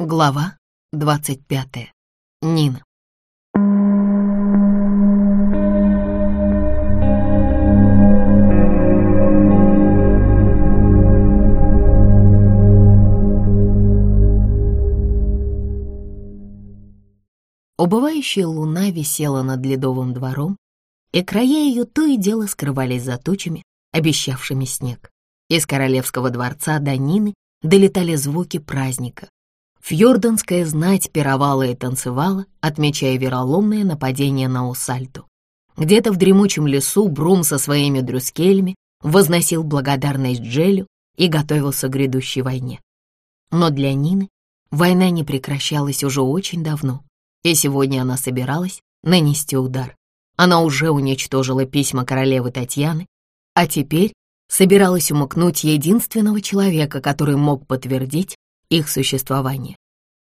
Глава 25. Нина. Убывающая луна висела над ледовым двором, и края ее то и дело скрывались за тучами, обещавшими снег. Из королевского дворца до Нины долетали звуки праздника. Фьорданская знать пировала и танцевала, отмечая вероломное нападение на Усальту. Где-то в дремучем лесу Брум со своими друскелями возносил благодарность Джелю и готовился к грядущей войне. Но для Нины война не прекращалась уже очень давно, и сегодня она собиралась нанести удар. Она уже уничтожила письма королевы Татьяны, а теперь собиралась умыкнуть единственного человека, который мог подтвердить их существование.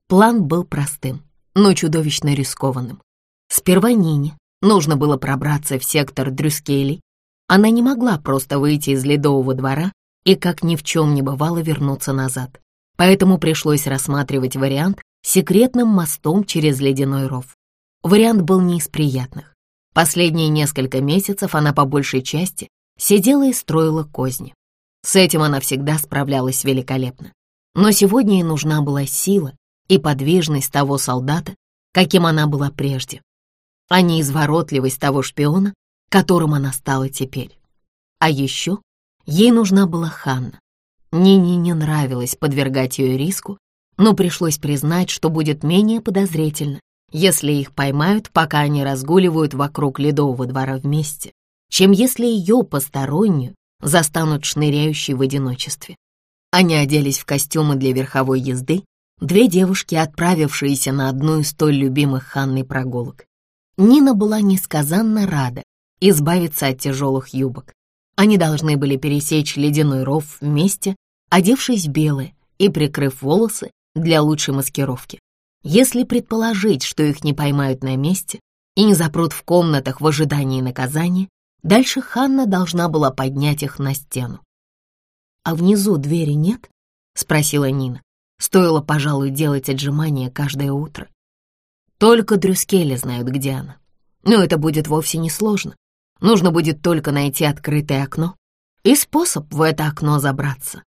План был простым, но чудовищно рискованным. Сперва Нине нужно было пробраться в сектор Дрюскелей. Она не могла просто выйти из ледового двора и, как ни в чем не бывало, вернуться назад. Поэтому пришлось рассматривать вариант секретным мостом через ледяной ров. Вариант был не из приятных. Последние несколько месяцев она по большей части сидела и строила козни. С этим она всегда справлялась великолепно. Но сегодня ей нужна была сила и подвижность того солдата, каким она была прежде, а не изворотливость того шпиона, которым она стала теперь. А еще ей нужна была Ханна. Нине не нравилось подвергать ее риску, но пришлось признать, что будет менее подозрительно, если их поймают, пока они разгуливают вокруг ледового двора вместе, чем если ее постороннюю застанут шныряющей в одиночестве. Они оделись в костюмы для верховой езды, две девушки, отправившиеся на одну из столь любимых Ханной прогулок. Нина была несказанно рада избавиться от тяжелых юбок. Они должны были пересечь ледяной ров вместе, одевшись в белое и прикрыв волосы для лучшей маскировки. Если предположить, что их не поймают на месте и не запрут в комнатах в ожидании наказания, дальше Ханна должна была поднять их на стену. «А внизу двери нет?» — спросила Нина. Стоило, пожалуй, делать отжимания каждое утро. Только Дрюскели знают, где она. Но это будет вовсе не сложно. Нужно будет только найти открытое окно и способ в это окно забраться.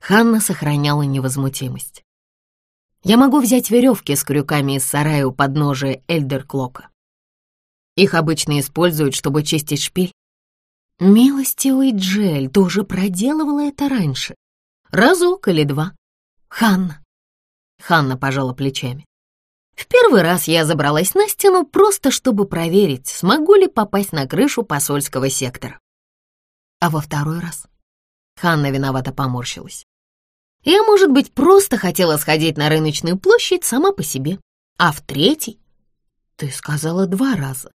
Ханна сохраняла невозмутимость. «Я могу взять веревки с крюками из сарая у подножия Эльдерклока. Их обычно используют, чтобы чистить шпиль, «Милостивый Джель, ты уже проделывала это раньше. Разок или два. Ханна». Ханна пожала плечами. В первый раз я забралась на стену просто чтобы проверить, смогу ли попасть на крышу посольского сектора. А во второй раз Ханна виновато поморщилась. Я, может быть, просто хотела сходить на рыночную площадь сама по себе. А в третий? Ты сказала два раза.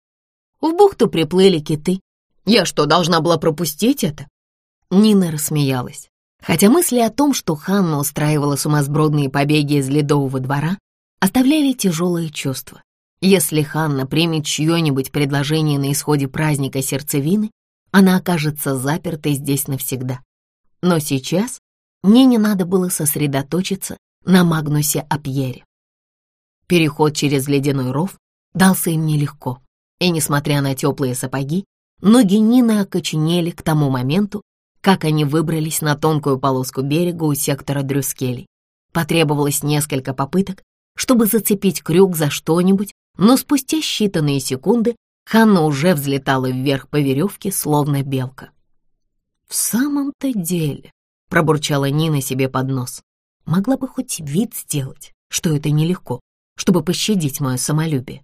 В бухту приплыли киты. Я что, должна была пропустить это?» Нина рассмеялась. Хотя мысли о том, что Ханна устраивала сумасбродные побеги из ледового двора, оставляли тяжелые чувства. Если Ханна примет чье-нибудь предложение на исходе праздника сердцевины, она окажется запертой здесь навсегда. Но сейчас Нине надо было сосредоточиться на Магнусе Апьере. Переход через ледяной ров дался им нелегко, и, несмотря на теплые сапоги, Ноги Нины окоченели к тому моменту, как они выбрались на тонкую полоску берега у сектора Дрюскелей. Потребовалось несколько попыток, чтобы зацепить крюк за что-нибудь, но спустя считанные секунды Ханна уже взлетала вверх по веревке, словно белка. «В самом-то деле», — пробурчала Нина себе под нос, «могла бы хоть вид сделать, что это нелегко, чтобы пощадить мое самолюбие».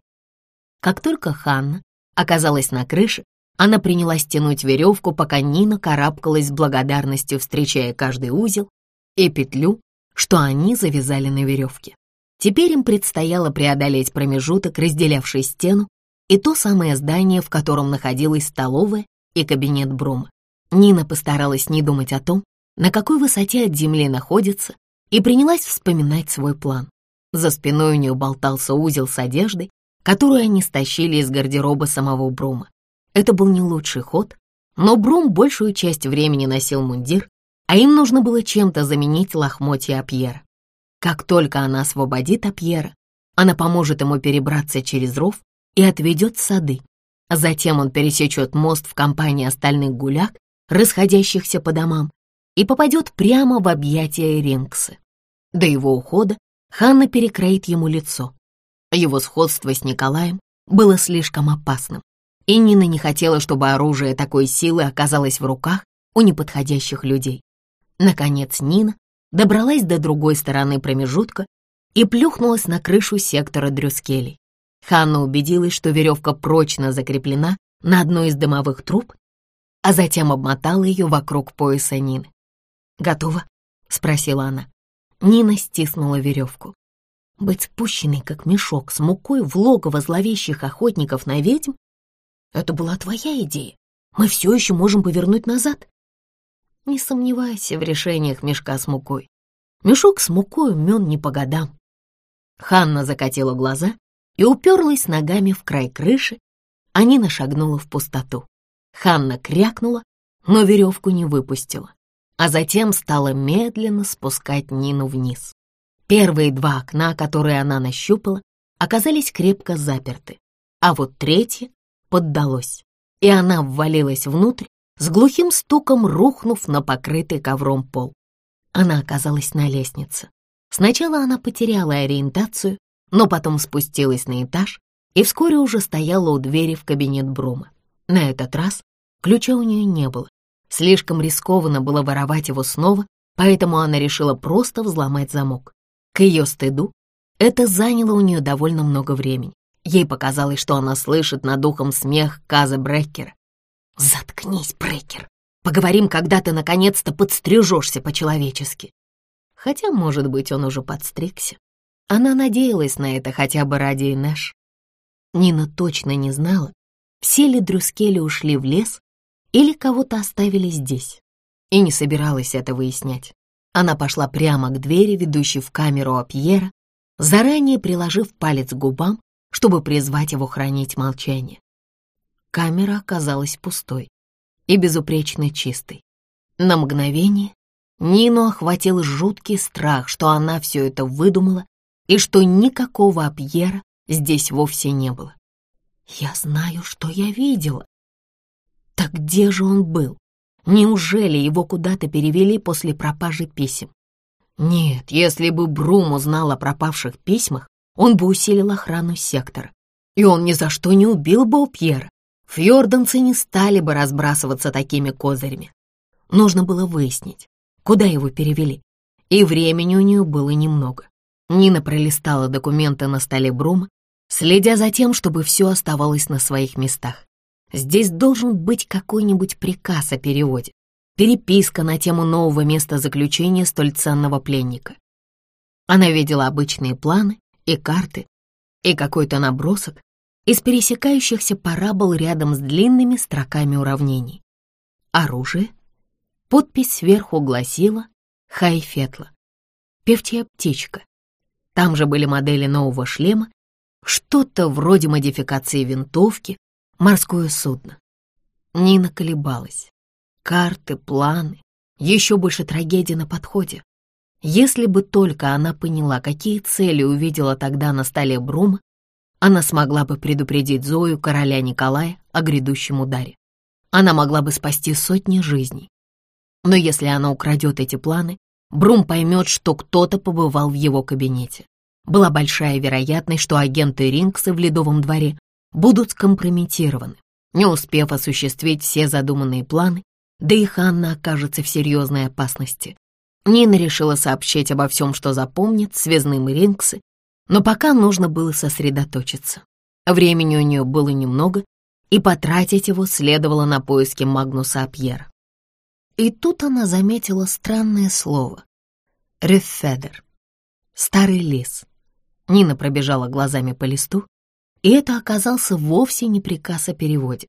Как только Ханна оказалась на крыше, она принялась тянуть веревку, пока Нина карабкалась с благодарностью, встречая каждый узел и петлю, что они завязали на веревке. Теперь им предстояло преодолеть промежуток, разделявший стену, и то самое здание, в котором находилась столовая и кабинет Брума. Нина постаралась не думать о том, на какой высоте от земли находится, и принялась вспоминать свой план. За спиной у нее болтался узел с одеждой, которую они стащили из гардероба самого Брума. Это был не лучший ход, но Брум большую часть времени носил мундир, а им нужно было чем-то заменить лохмотья Пьера. Как только она освободит Апьера, она поможет ему перебраться через ров и отведет сады. Затем он пересечет мост в компании остальных гуляк, расходящихся по домам, и попадет прямо в объятия Ринксы. До его ухода Ханна перекроит ему лицо. Его сходство с Николаем было слишком опасным, и Нина не хотела, чтобы оружие такой силы оказалось в руках у неподходящих людей. Наконец Нина добралась до другой стороны промежутка и плюхнулась на крышу сектора Дрюскелей. Ханна убедилась, что веревка прочно закреплена на одной из дымовых труб, а затем обмотала ее вокруг пояса Нины. «Готово?» — спросила она. Нина стиснула веревку. Быть спущенной, как мешок с мукой в логово зловещих охотников на ведьм — это была твоя идея. Мы все еще можем повернуть назад. Не сомневайся в решениях мешка с мукой. Мешок с мукой умен не по годам. Ханна закатила глаза и уперлась ногами в край крыши, а Нина шагнула в пустоту. Ханна крякнула, но веревку не выпустила, а затем стала медленно спускать Нину вниз. Первые два окна, которые она нащупала, оказались крепко заперты, а вот третье поддалось, и она ввалилась внутрь, с глухим стуком рухнув на покрытый ковром пол. Она оказалась на лестнице. Сначала она потеряла ориентацию, но потом спустилась на этаж и вскоре уже стояла у двери в кабинет Брума. На этот раз ключа у нее не было. Слишком рискованно было воровать его снова, поэтому она решила просто взломать замок. К ее стыду, это заняло у нее довольно много времени. Ей показалось, что она слышит над ухом смех Каза Бреккера. «Заткнись, Бреккер! Поговорим, когда ты наконец-то подстрижешься по-человечески!» Хотя, может быть, он уже подстригся. Она надеялась на это хотя бы ради Инеш. Нина точно не знала, все ли Друскели ушли в лес или кого-то оставили здесь, и не собиралась это выяснять. Она пошла прямо к двери, ведущей в камеру Апьера, заранее приложив палец к губам, чтобы призвать его хранить молчание. Камера оказалась пустой и безупречно чистой. На мгновение Нину охватил жуткий страх, что она все это выдумала и что никакого Апьера здесь вовсе не было. Я знаю, что я видела. Так где же он был? Неужели его куда-то перевели после пропажи писем? Нет, если бы Брум узнал о пропавших письмах, он бы усилил охрану сектора. И он ни за что не убил бы Пьера. Фьорданцы не стали бы разбрасываться такими козырями. Нужно было выяснить, куда его перевели. И времени у нее было немного. Нина пролистала документы на столе Брума, следя за тем, чтобы все оставалось на своих местах. Здесь должен быть какой-нибудь приказ о переводе, переписка на тему нового места заключения столь ценного пленника. Она видела обычные планы и карты, и какой-то набросок из пересекающихся парабол рядом с длинными строками уравнений. Оружие. Подпись сверху гласила «Хайфетла». Певчая птичка. Там же были модели нового шлема, что-то вроде модификации винтовки, морское судно. Нина колебалась. Карты, планы, еще больше трагедии на подходе. Если бы только она поняла, какие цели увидела тогда на столе Брума, она смогла бы предупредить Зою, короля Николая, о грядущем ударе. Она могла бы спасти сотни жизней. Но если она украдет эти планы, Брум поймет, что кто-то побывал в его кабинете. Была большая вероятность, что агенты Рингса в Ледовом дворе будут скомпрометированы, не успев осуществить все задуманные планы, да и Ханна окажется в серьезной опасности. Нина решила сообщить обо всем, что запомнит, связным Рингсы, но пока нужно было сосредоточиться. Времени у нее было немного, и потратить его следовало на поиски Магнуса Апьера. И тут она заметила странное слово — «рефедер» — старый лис. Нина пробежала глазами по листу и это оказался вовсе не приказ о переводе.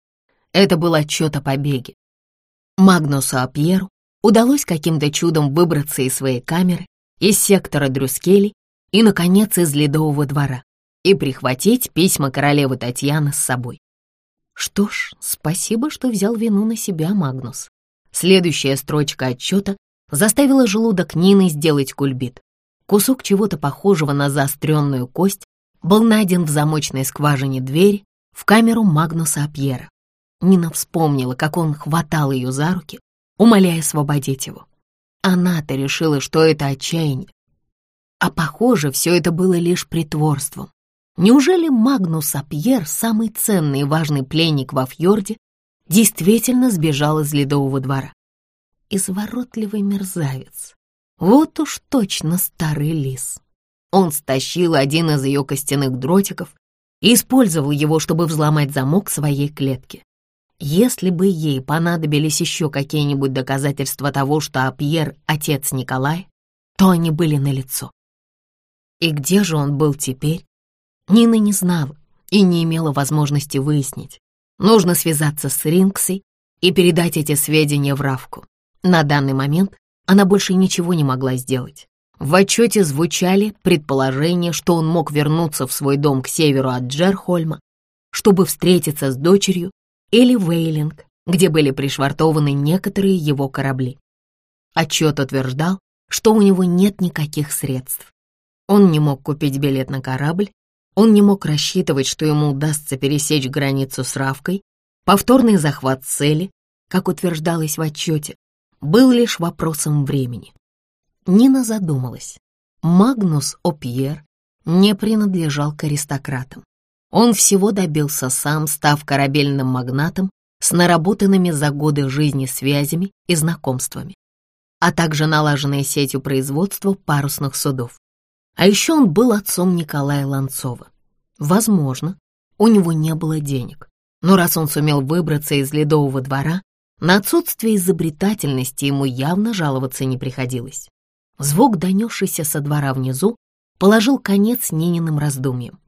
Это был отчет о побеге. Магнусу Апьеру удалось каким-то чудом выбраться из своей камеры, из сектора Дрюскели и, наконец, из Ледового двора и прихватить письма королевы Татьяны с собой. Что ж, спасибо, что взял вину на себя, Магнус. Следующая строчка отчета заставила желудок Нины сделать кульбит. Кусок чего-то похожего на заостренную кость был найден в замочной скважине двери в камеру Магнуса Апьера. Нина вспомнила, как он хватал ее за руки, умоляя освободить его. Она-то решила, что это отчаяние. А похоже, все это было лишь притворством. Неужели Магнус Апьер, самый ценный и важный пленник во фьорде, действительно сбежал из ледового двора? Изворотливый мерзавец. Вот уж точно старый лис. Он стащил один из ее костяных дротиков и использовал его, чтобы взломать замок своей клетки. Если бы ей понадобились еще какие-нибудь доказательства того, что Апьер — отец Николая, то они были налицо. И где же он был теперь? Нина не знала и не имела возможности выяснить. Нужно связаться с Рингсой и передать эти сведения в Равку. На данный момент она больше ничего не могла сделать. В отчете звучали предположения, что он мог вернуться в свой дом к северу от Джерхольма, чтобы встретиться с дочерью, или Вейлинг, где были пришвартованы некоторые его корабли. Отчет утверждал, что у него нет никаких средств. Он не мог купить билет на корабль, он не мог рассчитывать, что ему удастся пересечь границу с Равкой. Повторный захват цели, как утверждалось в отчете, был лишь вопросом времени. Нина задумалась. Магнус Опьер не принадлежал к аристократам. Он всего добился сам, став корабельным магнатом с наработанными за годы жизни связями и знакомствами, а также налаженной сетью производства парусных судов. А еще он был отцом Николая Ланцова. Возможно, у него не было денег, но раз он сумел выбраться из ледового двора, на отсутствие изобретательности ему явно жаловаться не приходилось. Звук, донесшийся со двора внизу, положил конец Нининым раздумьям.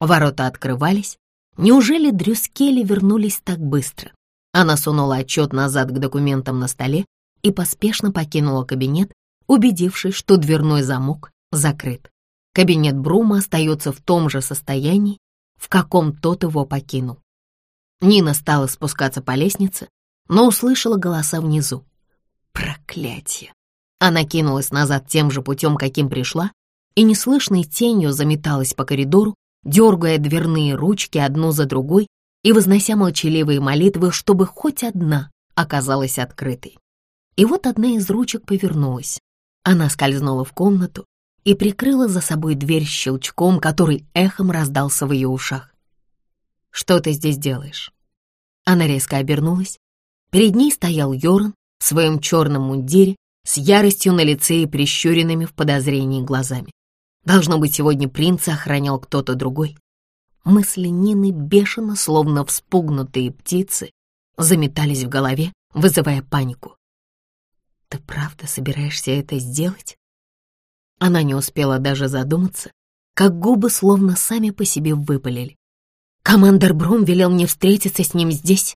Ворота открывались. Неужели Дрюскели вернулись так быстро? Она сунула отчет назад к документам на столе и поспешно покинула кабинет, убедившись, что дверной замок закрыт. Кабинет Брума остается в том же состоянии, в каком тот его покинул. Нина стала спускаться по лестнице, но услышала голоса внизу. Проклятие! Она кинулась назад тем же путем, каким пришла, и неслышной тенью заметалась по коридору, дергая дверные ручки одну за другой и вознося молчаливые молитвы, чтобы хоть одна оказалась открытой. И вот одна из ручек повернулась. Она скользнула в комнату и прикрыла за собой дверь щелчком, который эхом раздался в ее ушах. «Что ты здесь делаешь?» Она резко обернулась. Перед ней стоял Йорн в своем черном мундире с яростью на лице и прищуренными в подозрении глазами. Должно быть, сегодня принца охранял кто-то другой. Мысли Нины бешено, словно вспугнутые птицы, заметались в голове, вызывая панику. «Ты правда собираешься это сделать?» Она не успела даже задуматься, как губы словно сами по себе выпалили. «Командор Брум велел мне встретиться с ним здесь».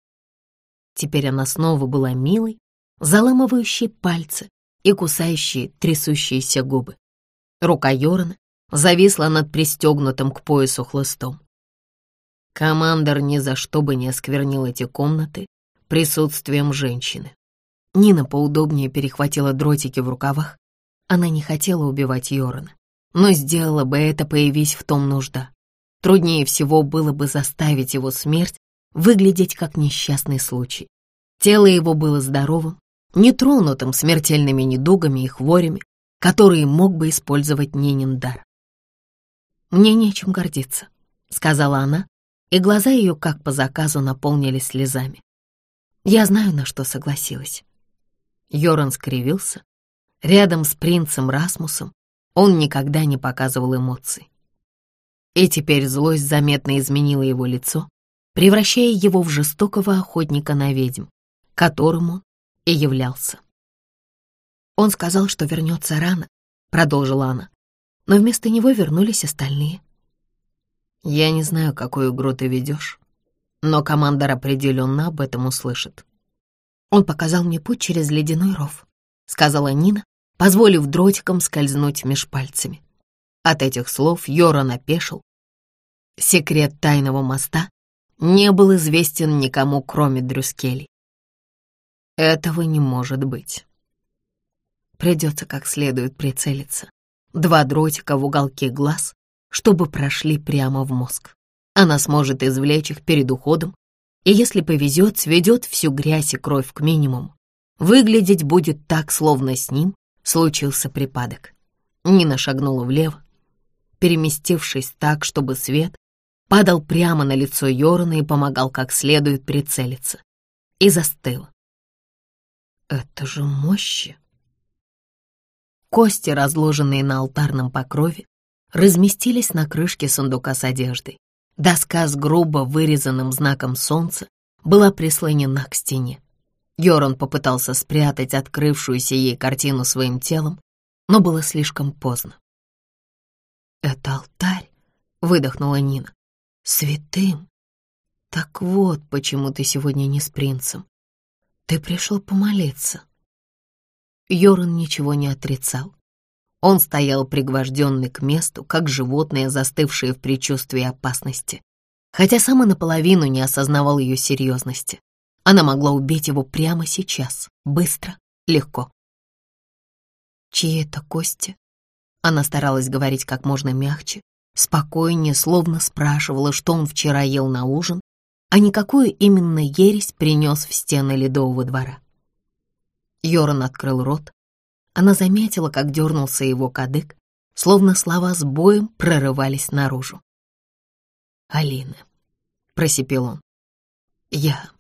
Теперь она снова была милой, заламывающей пальцы, и кусающие трясущиеся губы. Рука Йорана зависла над пристегнутым к поясу хлыстом. Командор ни за что бы не осквернил эти комнаты присутствием женщины. Нина поудобнее перехватила дротики в рукавах. Она не хотела убивать Йорана, но сделала бы это, появись в том нужда. Труднее всего было бы заставить его смерть выглядеть как несчастный случай. Тело его было здоровым, нетронутым смертельными недугами и хворями, которые мог бы использовать Нинин дар. «Мне нечем гордиться», — сказала она, и глаза ее, как по заказу, наполнились слезами. «Я знаю, на что согласилась». Йоран скривился. Рядом с принцем Расмусом он никогда не показывал эмоций. И теперь злость заметно изменила его лицо, превращая его в жестокого охотника на ведьм, которому и являлся. Он сказал, что вернется рано, продолжила она, но вместо него вернулись остальные. Я не знаю, какую игру ты ведешь, но командор определенно об этом услышит. Он показал мне путь через ледяной ров, сказала Нина, позволив дротикам скользнуть меж пальцами. От этих слов Йора напешил. Секрет тайного моста не был известен никому, кроме Дрюскелей. Этого не может быть. Придется как следует прицелиться, два дротика в уголке глаз, чтобы прошли прямо в мозг. Она сможет извлечь их перед уходом, и если повезет, сведет всю грязь и кровь к минимуму. Выглядеть будет так, словно с ним случился припадок. Нина шагнула влево, переместившись так, чтобы свет падал прямо на лицо Йорона и помогал как следует прицелиться. И застыла. Это же мощи! Кости, разложенные на алтарном покрове, разместились на крышке сундука с одеждой. Доска с грубо вырезанным знаком солнца была прислонена к стене. Йоран попытался спрятать открывшуюся ей картину своим телом, но было слишком поздно. «Это алтарь», — выдохнула Нина. «Святым. Так вот, почему ты сегодня не с принцем. Ты пришел помолиться». Йоран ничего не отрицал. Он стоял пригвожденный к месту, как животное, застывшее в предчувствии опасности. Хотя сам и наполовину не осознавал ее серьезности. Она могла убить его прямо сейчас, быстро, легко. Чьи это кости? Она старалась говорить как можно мягче, спокойнее, словно спрашивала, что он вчера ел на ужин, а не какую именно ересь принес в стены ледового двора. Йоран открыл рот. Она заметила, как дернулся его кадык, словно слова с боем прорывались наружу. «Алина», — просипел он, — «я...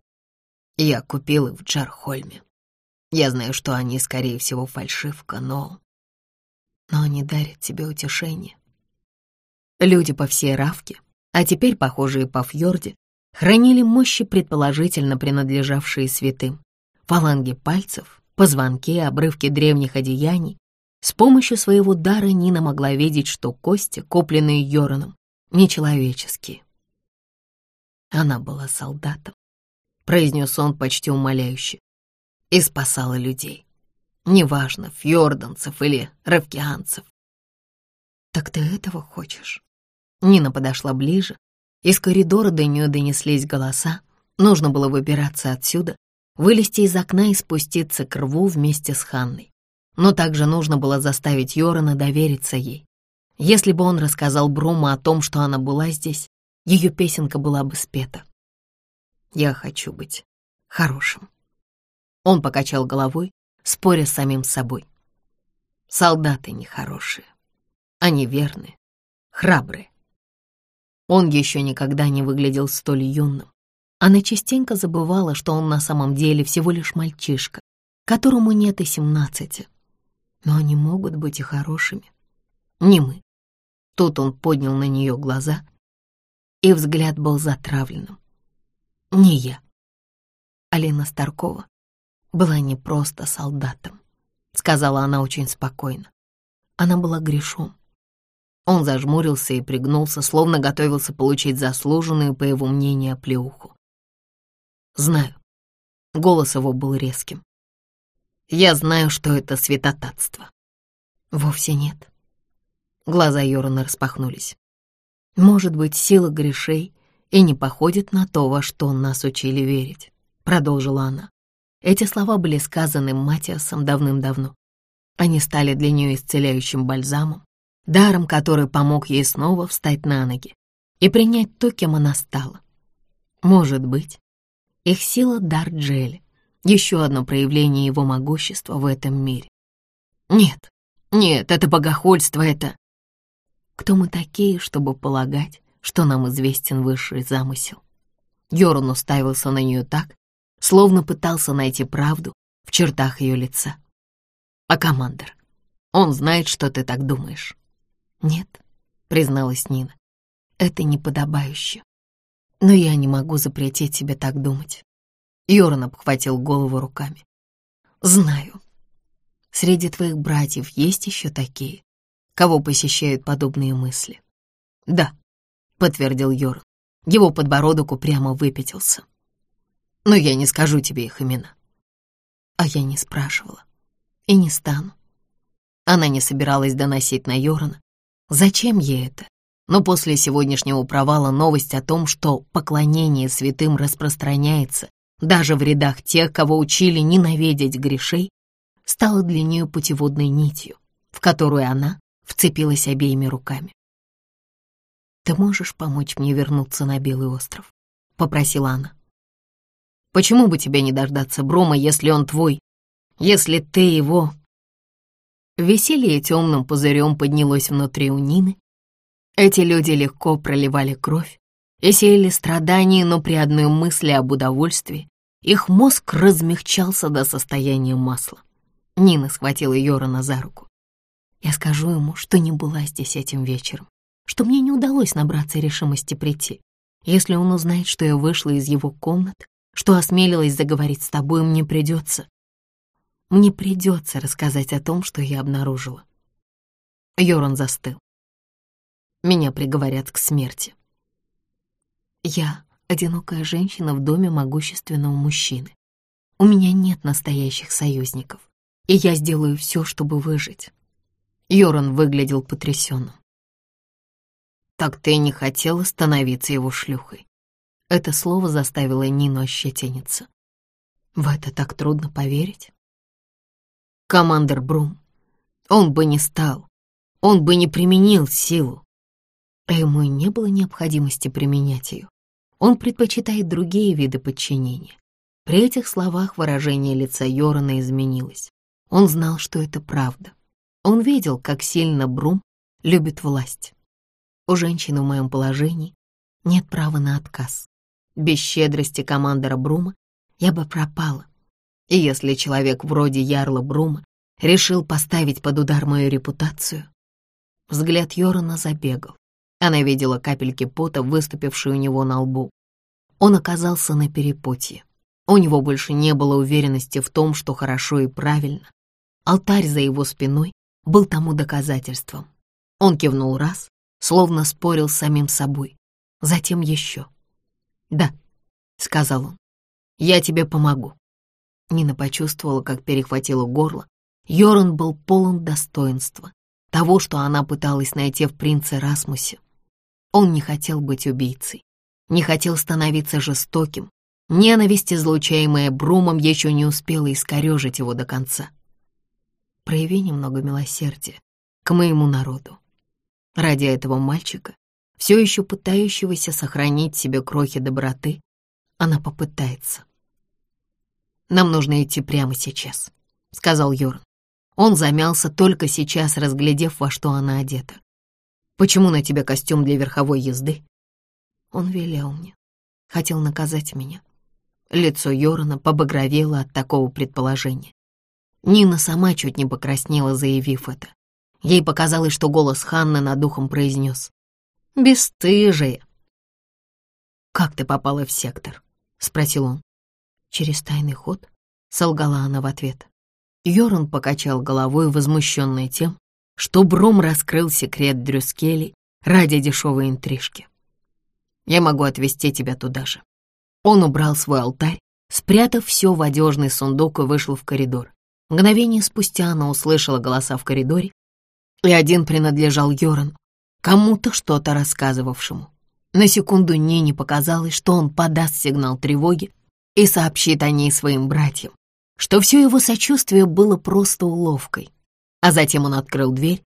я купил их в Джархольме. Я знаю, что они, скорее всего, фальшивка, но... но они дарят тебе утешение. Люди по всей Равке, а теперь похожие по фьорде, хранили мощи, предположительно принадлежавшие святым. Фаланги пальцев, позвонки, обрывки древних одеяний. С помощью своего дара Нина могла видеть, что кости, купленные Йораном, нечеловеческие. Она была солдатом, произнес он почти умоляюще и спасала людей. Неважно, фьорданцев или равкианцев. «Так ты этого хочешь?» Нина подошла ближе. Из коридора до нее донеслись голоса. Нужно было выбираться отсюда, вылезти из окна и спуститься к рву вместе с Ханной. Но также нужно было заставить Йорана довериться ей. Если бы он рассказал Бруму о том, что она была здесь, ее песенка была бы спета. «Я хочу быть хорошим», он покачал головой, споря с самим собой. Солдаты нехорошие. Они верные, храбрые. Он еще никогда не выглядел столь юным. Она частенько забывала, что он на самом деле всего лишь мальчишка, которому нет и семнадцати. Но они могут быть и хорошими. Не мы. Тут он поднял на нее глаза, и взгляд был затравленным. Не я. Алина Старкова была не просто солдатом, сказала она очень спокойно. Она была грешом. Он зажмурился и пригнулся, словно готовился получить заслуженную, по его мнению, оплеуху. «Знаю». Голос его был резким. «Я знаю, что это святотатство». «Вовсе нет». Глаза Йорона распахнулись. «Может быть, сила грешей и не походит на то, во что нас учили верить», — продолжила она. Эти слова были сказаны Матиасом давным-давно. Они стали для нее исцеляющим бальзамом, даром, который помог ей снова встать на ноги и принять то, кем она стала. Может быть, их сила — дар Джели, еще одно проявление его могущества в этом мире. Нет, нет, это богохульство, это... Кто мы такие, чтобы полагать, что нам известен высший замысел? Йорун уставился на нее так, словно пытался найти правду в чертах ее лица. «А командир, он знает, что ты так думаешь?» «Нет», — призналась Нина, — «это неподобающе. Но я не могу запретить тебе так думать». Йоран обхватил голову руками. «Знаю. Среди твоих братьев есть еще такие, кого посещают подобные мысли?» «Да», — подтвердил Йоран. Его подбородок упрямо выпятился но я не скажу тебе их имена. А я не спрашивала и не стану. Она не собиралась доносить на Йорана. Зачем ей это? Но после сегодняшнего провала новость о том, что поклонение святым распространяется даже в рядах тех, кого учили ненавидеть грешей, стала для нее путеводной нитью, в которую она вцепилась обеими руками. «Ты можешь помочь мне вернуться на Белый остров?» — попросила она. «Почему бы тебе не дождаться Брома, если он твой? Если ты его...» Веселье темным пузырем поднялось внутри у Нины. Эти люди легко проливали кровь и сеяли страдания, но при одной мысли об удовольствии их мозг размягчался до состояния масла. Нина схватила Йорана за руку. «Я скажу ему, что не была здесь этим вечером, что мне не удалось набраться решимости прийти. Если он узнает, что я вышла из его комнат, что осмелилась заговорить с тобой, мне придется... Мне придется рассказать о том, что я обнаружила». Йоран застыл. «Меня приговорят к смерти». «Я одинокая женщина в доме могущественного мужчины. У меня нет настоящих союзников, и я сделаю все, чтобы выжить. Йоран выглядел потрясенным. «Так ты не хотела становиться его шлюхой?» Это слово заставило Нину ощетиниться. В это так трудно поверить. Командер Брум, он бы не стал, он бы не применил силу. А ему и не было необходимости применять ее. Он предпочитает другие виды подчинения. При этих словах выражение лица Йорана изменилось. Он знал, что это правда. Он видел, как сильно Брум любит власть. У женщины в моем положении нет права на отказ. Без щедрости командора Брума я бы пропала. И если человек вроде Ярла Брума решил поставить под удар мою репутацию... Взгляд Йорана забегал. Она видела капельки пота, выступившие у него на лбу. Он оказался на перепутье. У него больше не было уверенности в том, что хорошо и правильно. Алтарь за его спиной был тому доказательством. Он кивнул раз, словно спорил с самим собой. Затем еще. «Да», — сказал он, — «я тебе помогу». Нина почувствовала, как перехватило горло. Йоран был полон достоинства, того, что она пыталась найти в принце Расмусе. Он не хотел быть убийцей, не хотел становиться жестоким. Ненависть, излучаемая Брумом, еще не успела искорежить его до конца. Прояви немного милосердия к моему народу. Ради этого мальчика, все еще пытающегося сохранить себе крохи доброты, она попытается. «Нам нужно идти прямо сейчас», — сказал Йорн. Он замялся только сейчас, разглядев, во что она одета. Почему на тебе костюм для верховой езды? Он велел мне, хотел наказать меня. Лицо Йорона побагровело от такого предположения. Нина сама чуть не покраснела, заявив это. Ей показалось, что голос Ханны над духом произнес. «Бесстыжие!» «Как ты попала в сектор?» — спросил он. «Через тайный ход?» — солгала она в ответ. Йоран покачал головой, возмущенный тем, что Бром раскрыл секрет Дрюскели ради дешевой интрижки. «Я могу отвезти тебя туда же». Он убрал свой алтарь, спрятав все в одежный сундук и вышел в коридор. Мгновение спустя она услышала голоса в коридоре, и один принадлежал Йорану, кому-то что-то рассказывавшему. На секунду Нине показалось, что он подаст сигнал тревоги и сообщит о ней своим братьям, что все его сочувствие было просто уловкой. А затем он открыл дверь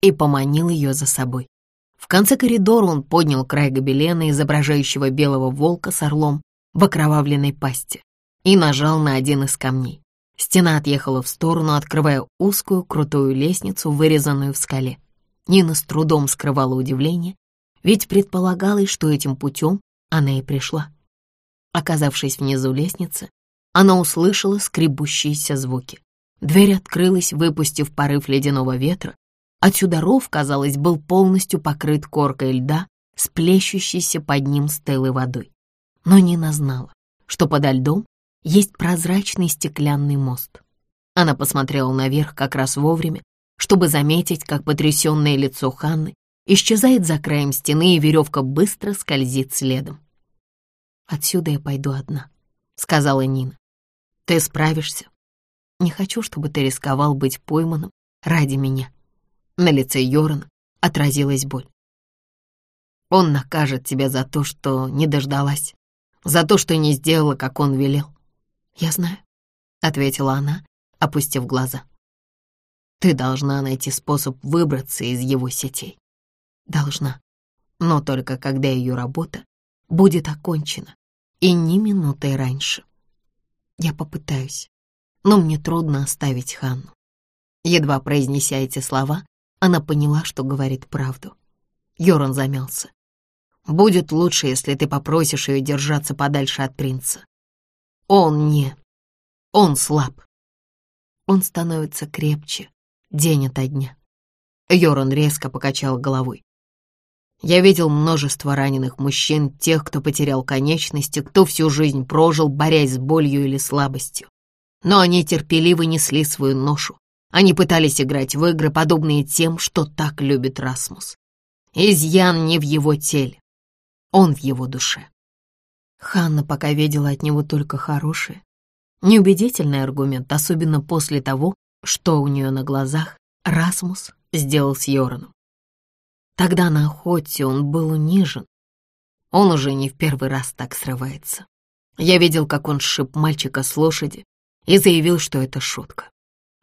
и поманил ее за собой. В конце коридора он поднял край гобелена, изображающего белого волка с орлом в окровавленной пасти, и нажал на один из камней. Стена отъехала в сторону, открывая узкую крутую лестницу, вырезанную в скале. Нина с трудом скрывала удивление, ведь предполагалось, что этим путем она и пришла. Оказавшись внизу лестницы, она услышала скребущиеся звуки. Дверь открылась, выпустив порыв ледяного ветра. Отсюда ров, казалось, был полностью покрыт коркой льда, сплещущейся под ним стелой водой. Но Нина знала, что подо льдом есть прозрачный стеклянный мост. Она посмотрела наверх как раз вовремя, чтобы заметить, как потрясенное лицо Ханны исчезает за краем стены, и веревка быстро скользит следом. «Отсюда я пойду одна», — сказала Нина. «Ты справишься?» Не хочу, чтобы ты рисковал быть пойманным ради меня. На лице Йорна отразилась боль. Он накажет тебя за то, что не дождалась, за то, что не сделала, как он велел. Я знаю, — ответила она, опустив глаза. Ты должна найти способ выбраться из его сетей. Должна. Но только когда ее работа будет окончена. И ни минутой раньше. Я попытаюсь, но мне трудно оставить Ханну. Едва произнеся эти слова, она поняла, что говорит правду. Йоран замялся. «Будет лучше, если ты попросишь ее держаться подальше от принца. Он не... Он слаб. Он становится крепче день ото дня». Йоран резко покачал головой. Я видел множество раненых мужчин, тех, кто потерял конечности, кто всю жизнь прожил, борясь с болью или слабостью. Но они терпеливо несли свою ношу. Они пытались играть в игры, подобные тем, что так любит Расмус. Изъян не в его теле, он в его душе. Ханна пока видела от него только хорошее. Неубедительный аргумент, особенно после того, что у нее на глазах Расмус сделал с Йораном. Тогда на охоте он был унижен. Он уже не в первый раз так срывается. Я видел, как он сшиб мальчика с лошади и заявил, что это шутка.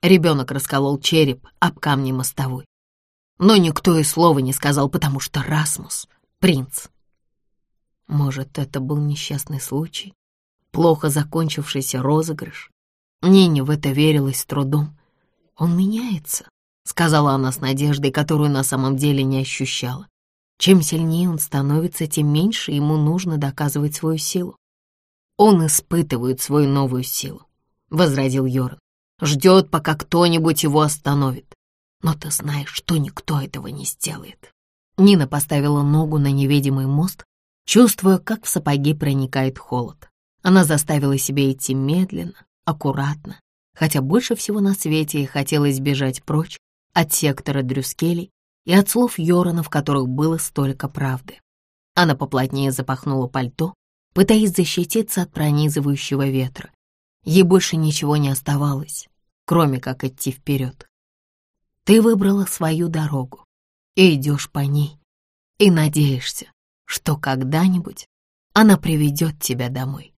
Ребенок расколол череп об камни мостовой. Но никто и слова не сказал, потому что Расмус — принц. Может, это был несчастный случай? Плохо закончившийся розыгрыш? Нине в это верилось с трудом. Он меняется. — сказала она с надеждой, которую на самом деле не ощущала. Чем сильнее он становится, тем меньше ему нужно доказывать свою силу. «Он испытывает свою новую силу», — возразил Йорн. «Ждет, пока кто-нибудь его остановит. Но ты знаешь, что никто этого не сделает». Нина поставила ногу на невидимый мост, чувствуя, как в сапоги проникает холод. Она заставила себя идти медленно, аккуратно, хотя больше всего на свете ей хотелось бежать прочь от сектора Дрюскелей и от слов Йорона, в которых было столько правды. Она поплотнее запахнула пальто, пытаясь защититься от пронизывающего ветра. Ей больше ничего не оставалось, кроме как идти вперед. Ты выбрала свою дорогу и идешь по ней, и надеешься, что когда-нибудь она приведет тебя домой.